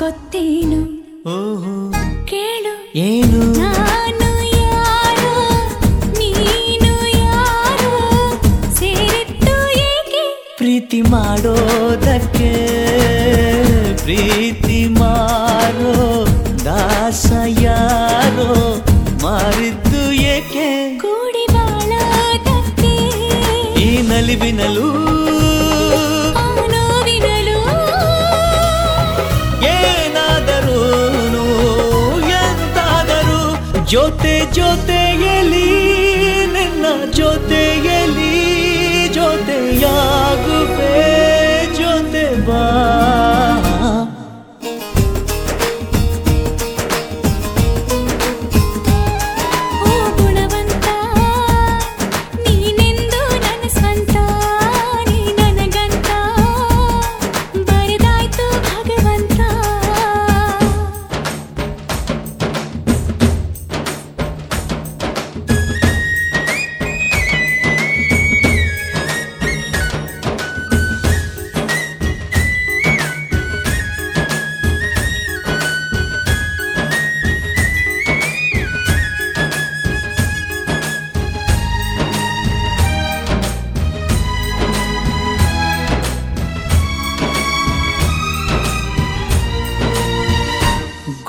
ಗೊತ್ತೇನು? ಓಹೋ. ಕೇಳು. ಏನು? ನಾನು ಯಾರು? ನೀನು ಯಾರು? ಸೇರಿದ್ದು ಏಕೆ? ಪ್ರೀತಿ ಮಾಡೋದಕ್ಕೆ ಪ್ರೀತಿ ಮಾಡೋ ದಾಸ ಯಾರೋ ಮಾರಿದ್ದು ಏಕೆ? ಕೂಡಿ ಬಾಳೋದಕ್ಕೆ. ಈ ನಲಿವಿನಲೂ ಜೊತೆ ಜೊತೆಯಲಿ ನಿನ್ನ ಜೊತೆಯಲಿ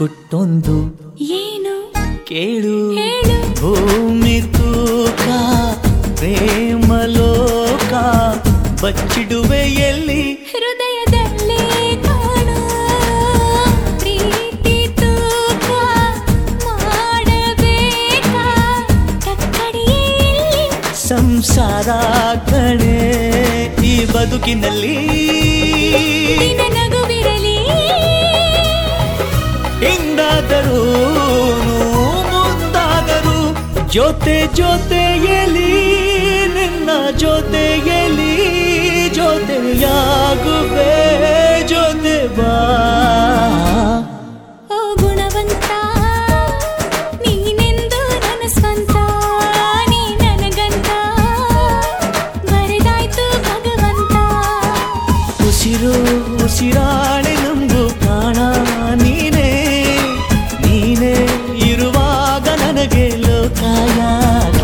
ಗುಟ್ಟೊಂದು ಏನು? ಕೇಳು. ಭೂಮಿ ತೂಕ ಪ್ರೇಮ ಲೋಕ ಬಚ್ಚಿಡುವೆ ಎಲ್ಲಿ ಹೃದಯದಲ್ಲಿ ಸಂಸಾರ ಕಣೆ ಈ ಬದುಕಿನಲ್ಲಿ ನಗುವಿರಲಿ. ಹಿಂದಾದರೂ ಮುಂದಾದರೂ ಜೊತೆ ಜೊತೆಯಲಿ ನಿನ್ನ ಜೊತೆಯಲಿ ಜೊತೆಯಾಗುವೆ ಜೊತೆ ಬಾ. ಉಸಿರು ಗುಣವಂತ 輝く